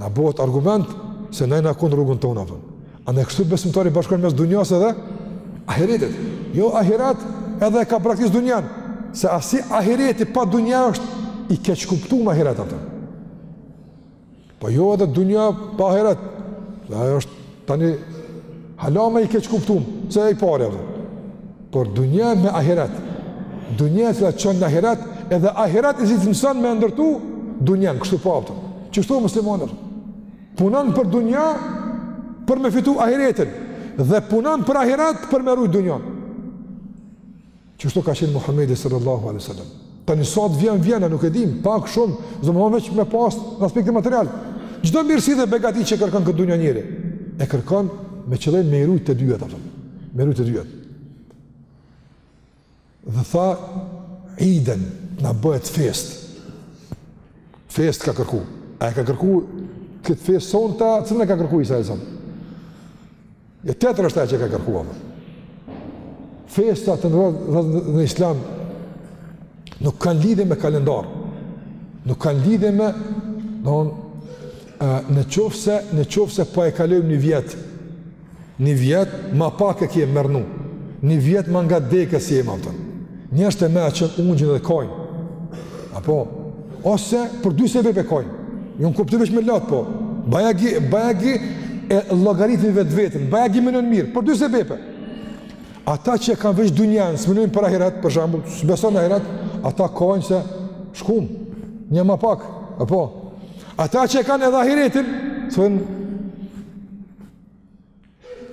na bëhet argument se ne jena konë rrugën tonë, a kupton. Andaj kështu besimtari bashkon mes dunjas edhe ahiretit. Jo ahiret edhe e ka braktis dunjan, se asi ahireti pa dunja është i keqkuptum ahiret atë. Po jo edhe dunja pa ahiret, dhe ajo është tani hala ma i keqkuptum se i pari atë. Por dunja me ahiret, dunja e cila çon në ahiret, edhe ahiret i cili të mëson me ndërtu dunjan kështu pa atë. Qështu muslimani Punon për dunja për me fitu ahiretin dhe punon për ahiret për me rujt dunjan. Qështu ka qenë Muhammedi sallallahu alaihi sallam. Tani sot vjen vjen, nuk e dim, pak shumë, s'do me thon veç me pas në aspektin material. Çdo mirësi dhe begati që e kërkon këtë dunja njeri, e kërkon me qëllim me i rujt të dyjet, me rujt të dyjet. Dhe tha, iden, na bëhet fest. Fest ka kërku. A e ka kërku këtë fest sonte, që na e ka kërku Isa alejhi selam? Jo, tjetër është ajo që ka kërku, amë. Festat, të nderuar, në islam nuk kanë lidhje me kalendar, nuk kanë lidhje me, në, në qoftë se, në qoftë se po e kalojmë një vjet, Një vjet ma pak e kemi me rrnu, një vjet ma ngat dekës jemi, a kupton. Njerëzit e meçëm ungjen dhe kojnë, apo, ose për dy sebepe kojnë. Jo në kuptim veç me lotë, po, bajagi, bajagi e llogarit me vetveten, bajagi menon mirë, për dy sebepe. Ata që e kanë veç dynjanë, s'menojnë për ahiret, për shembull, s'beson ahiret, ata kojnë se shkum, një ma pak, apo. Ata që e kanë edhe ahiretin, thonë,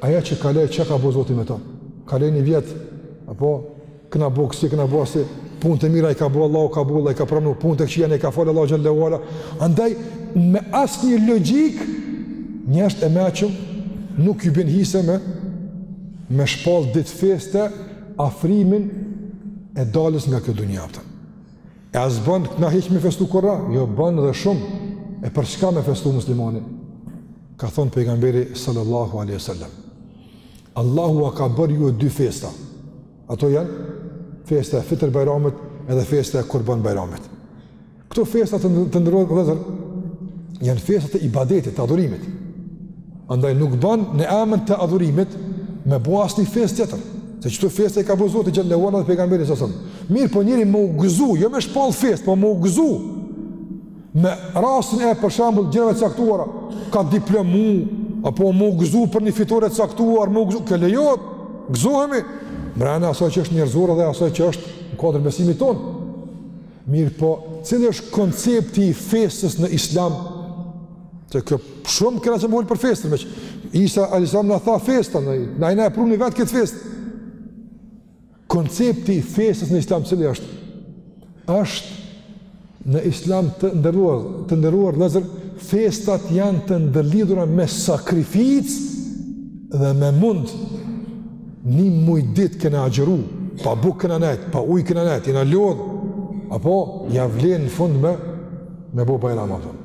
Ajo që kaloi, çka ka bo Zoti me ta? Kaloi një vjet, apo, kena bo kësi, kena bo asi, punët e mira i ka bo Allahu kabull, a i ka pranu, punët e këqija na i ka falë Allahu xhele ue ala. Andaj, me asnjë logjikë, njerëzit e meçëm, nuk ju bin hise me, me shpall ditë feste, afrimin e daljes nga kjo dunja, a kupton. E a s'ban na hiq me festu kurra? Jo, ban dhe shumë. E për çka me festu muslimani? Ka thonë pejgamberi sallallahu aleyhi sallam. Allahu ua ka bërë juve dy festa. Ato janë festa e fitër bajramit edhe festa e kurban bajramit. Këto festa të nderuar vëllezër, janë festa e ibadetit, të adhurimit. Andaj nuk ban në emër të adhurimit me bo asnjë festë tjetër, se çdo festë e ka bërë Zoti xhelle ue ala dhe pejgamberi sa son. Mirë, po njeri me u gëzu, jo me shpall festë, po me u gëzu. Me rastin e për shembull gjërave të caktuara, ka diplomu apo me u gëzu për një fitore të caktuar, me u gëzu, ke lejohet, gëzohemi, mbrenda asaj që është njerëzore dhe asaj që është në kuadër besimit tonë. Mirpo, cili është koncepti i festës në Islam? Se kjo shumë kënaqësi me fol për festën, meqë Isa a.s. na tha festën, ai na e pruni vetë këtë festë. Koncepti i festës në Islam cili është? është në Islam të nderuar, të nderuar vëllezër, festat janë të ndërlidhura me sakrificë dhe me mund. Ni muj ditë kena agjëru, pa bukë kena nejt, pa ujë kena nejt, jena lodh, apo, ja vlen në fund me, me bo bajram, apo.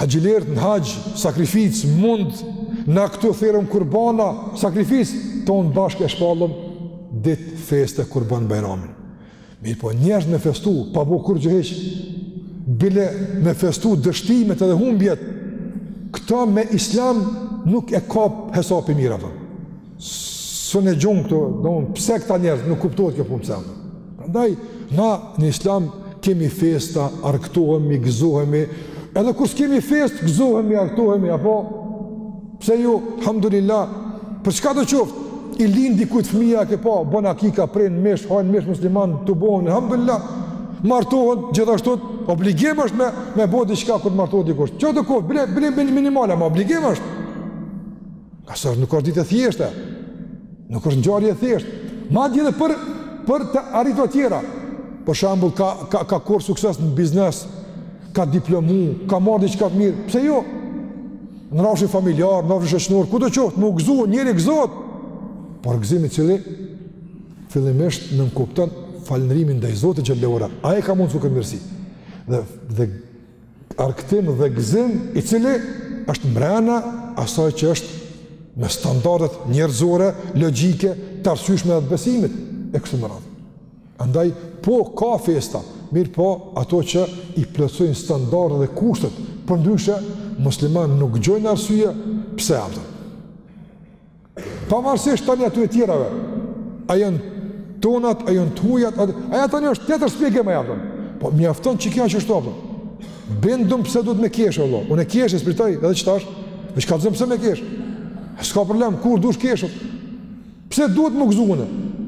Haxhilerët në haxh, sakrificë, mund, na këtu therëm kurbana, sakrificë, tonë bashkë e shpallëm, ditë feste kurban bajramin. Mirëpo njerëz me festu, pa bo kurgjë hiq, bile me festu dështimet edhe humbjet, këto me islam nuk e kap hesapi mirë, apo. Së në gjumë këto, do më pse këta njerëz nuk kuptohet kjo punë pse. Prandaj, na në islam kemi festa, argëtohemi, gëzohemi, edhe kur s'kemi festë, gëzohemi, argëtohemi, apo Pse jo, alhamdulillah, për çka do qoftë, i lind dikujt fëmija e ke pa, bon akika, prenë mish, hanë mish muslimanët, tubohen, alhamdulillah, martohen, gjithashtu, obligim është me, me bo diçka kur martohet dikush, çdo koftë, bile, bile, bile minimale, ma obligim është, asër nuk është ditë e thjeshtë, nuk është ngjarje e thjeshtë, madje edhe për, për të arritura tjera, për shembull, ka, ka, ka korr sukses në biznes, ka diplomu, ka marrë diçka të mirë, pse jo, në rrafshin familjar, në rrafshin shoqnor, kudo qoftë, me u gëzu, njeri gëzohet, por gëzim i cili, fillimisht nënkupton falënderimin ndaj Zotit xhelle ue ala, ai e ka mundësu këtë mirësi, dhe, dhe argëtim dhe gëzim, i cili është mrena asaj që është me standardet njerëzore, logjike, të arsyshme dhe të besimit, e kështu me radhë. Andaj, po ka festa, mirëpo ato që i plotësojnë standardet dhe kushtet, përndryshe, muslimanët nuk gjojnë arsye, pse ato. Pavarësisht tani atyre tjerave, a janë tonat, a janë të hujat, ajo tani është tjetër shpjegim. Po, mjafton që kjo që është të apëm. Bindëm pse duhet me kesh, Allah. Unë e kesh, e s'pritoj, edhe që tash, veç kallzom pse me kesh. S'ka problem, kur dush keshim. Pse duhet m'u gëzu unë?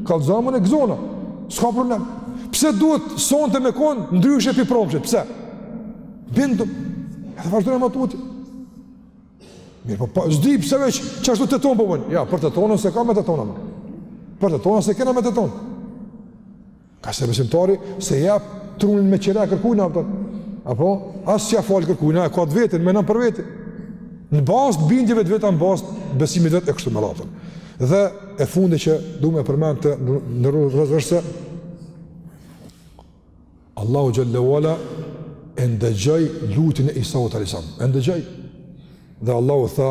Kallzom, e gëzona, s'ka problem. Pse duhet sonte me kon ndryshe pi promshit? Pse? Bindëm, edhe vazhdojmë ma tutje. Mirëpo, po s'di pse veç që ashtu të tonë po bojnë? Ja, për të tonë s'e ka, me të tonë. Për të tonë s'e kena, me të tonë. Ka se besimtari s'e jep trunin me qira kërkujna apo apo as s'ja fal kërkujna e ka të vetin, menon për veti. Në bazë të bindjeve të veta në bazë të besimit vet e kështu me radhë. Dhe e fundi që du me e përmend është se Allahu xhelle ue ala e ndëgjoi lutjen e Isaut alejhi selam. E ndëgjoi. Dhe Allahu tha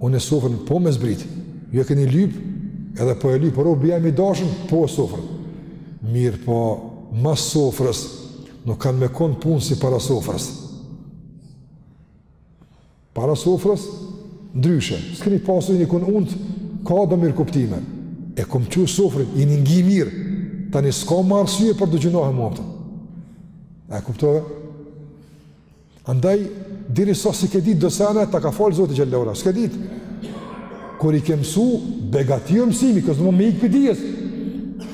Unë sofrën po e zbrit. Ju e keni lyp, edhe po e lyp, robi jem i dashun po sofrën. Mirëpo mas sofrës nuk kanë me kon punë si para sofrës. Para sofrës ndryshe. S'keni pasur, jeni kon unt, ka do mirëkuptime. E kom çu sofrën, jeni ngi mirë. Tani s'ka ma arsye për të gjinohë më aftë. A kuptove? Andaj, derisa s'i ke ditë do sene, ta ka fal Zoti, qe, lirë, s'ke ditë. Kur i ke mësu, begati o mësimi, s'bon me ik pi dijes.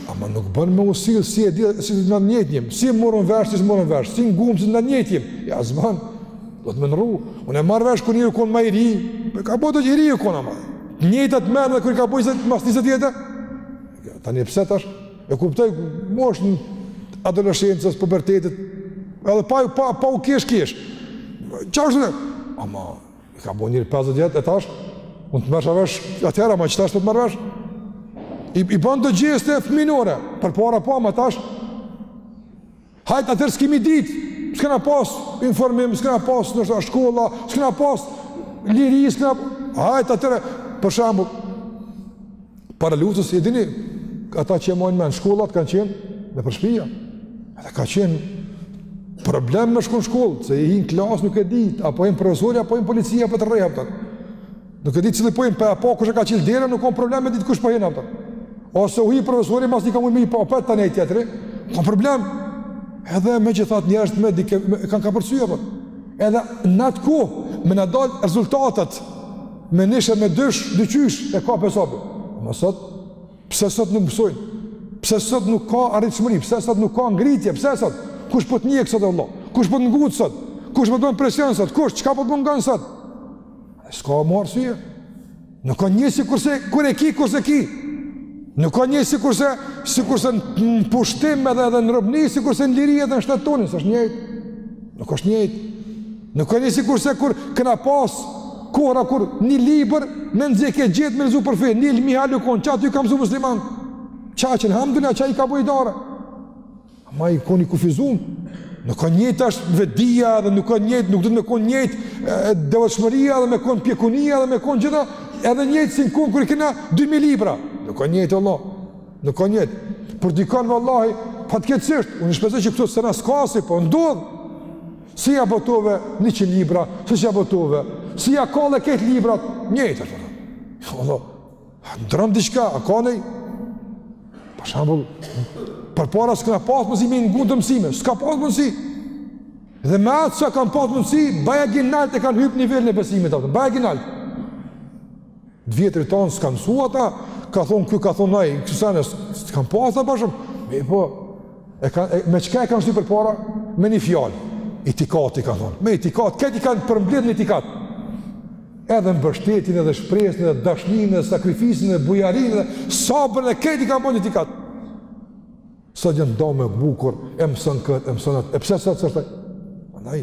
Ama nuk bon me u sill, si e dijet, si në njëjtë jim, si e morëm vesh, si s'e morëm vesh, si ngum, si na t'njëjtë jim. Ja, s'ban, duhet m'u ndrru. Unë e marr vesh kur njeri u kon ma i ri, po i ka bo do, i ri u kon, ama. T'njëjtat mënyra kur i ka bo mas njëzet vjete. Ja, tani pse tash, E kuptoj moshën e adoleshencës, pubertetit, edhe pa ju pa pa u kesh kesh. Qashtu është? Ama, i ka bo njeri 50 vjet e tash, unë të merrsha vesh atëherë, ama qysh tash të të marr vesh. I i bon do gjeste fëminore, përpara po, ama tash. Hajt atëherë s'kemi ditë, s'kena pas informim, s'kena pas në shkolla, shkolla, s'kena pas liri, s'kena pas... Hajt atëherë, për shembull, para luftës, e dini, ata që e majnë men, shkollat kanë qenë nëpër shpija. Edhe ka qenë problem me shku n'shkollë, se hin n'klasë nuk e ditë, a po hin profesori, a po hin policia, a po të rrehin ata. Nuk e di cili po hin, pa apo kush e ka çel derën, nuk ka problem me ditë kush po hin ata. Ose u hi profesori mas nikah me i pa tani tjetri. Ka problem. Edhe megjithatë njerëzit me dije kanë kapërcy apo. Edhe n'atë kohë na dal rezultatet me nishe me dyshe, dyqysh e ka pesop. Po sot pse sot nuk mësojnë? Pse sot nuk ka arritshmëri? Pse sot nuk ka ngritje? Pse sot? Kush po të njek sot vallahi? Kush po të ngut sot? Kush po të bën presion sot? Kush çka po të mungon sot? S'ka më arsye. Nuk a njëjtë sikurse, kur e ki, kur s'e ki. Nuk a njëjtë sikurse, sikurse në pushtim edhe edhe në robni, sikurse në liri edhe në shtet tonin, s'është njëjtë. Nuk është njëjtë. Nuk a njëjtë sikurse, kur kena pas, korakor një libër, me nxjek e gjithë me zu për fe, një ilmihal u kon, çaty kam zu musliman, çaq elhamdulilah, çai ka bojdarë. Ama u kon i kufizum, nuk a njëjtë tash vetëdija dhe nuk a njëjtë, nuk duhet me konë njëjtë devotshmëria dhe me konë pjekuria dhe me konë gjitha, edhe njëjtë si në kohën kur i kena 2.000 libra. Nuk a njëjtë, valla, nuk a njëjtë. Për dikon vallahi, fatkeqësisht, unë shpresoj që këtu s'kena kësi, po ndodh, si ja botove 100 libra, si s'ja botove, si ja kalle krejt librat, njëjtë, valla, A ndrron diçka, a ka nej? Për shembull, përpara s'kena pas mundësi me ngu mësime, s'ka pas mundësi. Dhe me atë çka kanë pas mundësi, bajagi nalt e kanë hypë nivelin e besimit, ata, bajagi nalt. Të vjetrit tanë s'kanë mësu ata, ka thonë ky, ka thonë ai, kësi sene, s'kanë pas ata për shembull. Mirëpo, E ka, e, me çka e kanë shtu përpara? Me një fjalë. Itikat i kanë thonë. Me itikat, krejt i kanë përmbledh n'itikat. Edhe mbështetjen edhe shpresën edhe dashnin edhe sakrificën edhe bujarin edhe sabrin e krejt i kanë bo n'itikat. Sot janë nda më bukur, e mëson këtë, e mëson atë. E pse sot s'është ata?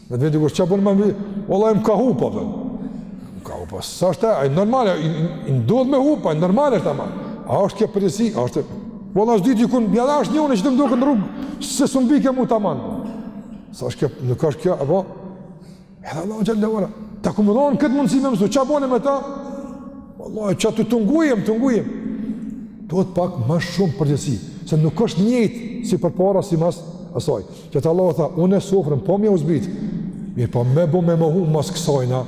Vetë dikush, çka po bon, vallahi më ka hup, dhe. Më ka hup, s'a është e, e normale, i ndodh me hup, e normale është ama. A është kjo përgjësi, a është, valla është ditë jukun, bjada është njone që të më duket në rrugë, se së mbi ke mu të aman. S'është kjo, nuk është kjo, apo, edhe Allah u xhele ve ala, të ka mundësu këtë mundësi me mësu, çka bone me ta, vallahi, që të zgjohem, zgjohem, duhet pak më shumë përgjësi, se nuk është njëjtë si përpara, si mas, asaj. Qysh Allahu tha, unë e sofrën, po jau zbrit, mirëpo me bo me mohu mas kësajna,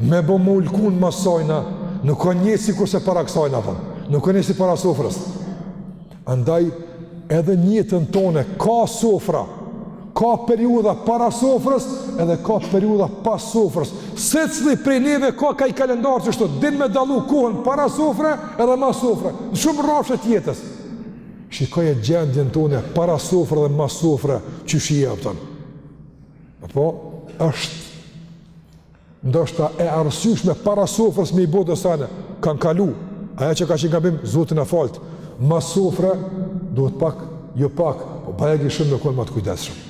me bo me u lkun mas sajna, nuk a njëjtë sikurse para kësajna, tha, nuk a njëjtë si para sofrës. Andaj, edhe n'jetën tone, ka sofra, ka periudha para sofrës, edhe ka periudha pas sofrës. Secili prej neve ka ka'i kalendar qështu, din me dallu kohën para sofre edhe mas sofre, në shumë rrafshe të jetës. Shikoje gjendjen tonë para sofre dhe mas sofre qysh e kupton. Apo, është, ndoshta e arsyeshme para sofrës me i bo do sene, kanë kalu, ajo që ka qenë gabim, Zoti na e faltë, mas sofre, duhet pak, jo pak, po bajagi shumë me kon ma të kujdeshëm.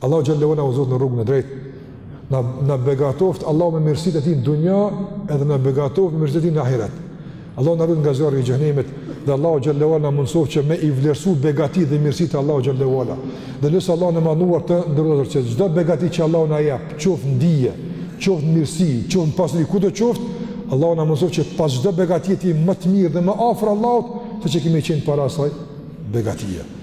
Allahu xhelle ue ala na udhëzoftë në rrugën e drejtë. Na na begatoftë Allahu me mirësitë e tij në dunja edhe na begatoftë me mirësitë e tij në ahiret. Allahu na ruajtë nga zjarri i xhehenemit dhe Allahu xhelle ue ala na mundësoftë që me i vlerësu begatitë dhe mirësitë e Allahut xhelle ue ala. Dhe lusim Allahun e madhëruar të na udhëzojë që çdo begati që Allahu na jep, qoftë ndije, qoftë mirësi, qoftë pasuri, kudo qoftë, Allahu na mundësoftë që pas çdo begatie të jemi më të mirë dhe më afër Allahut, se çka kemi qenë para asaj begatie.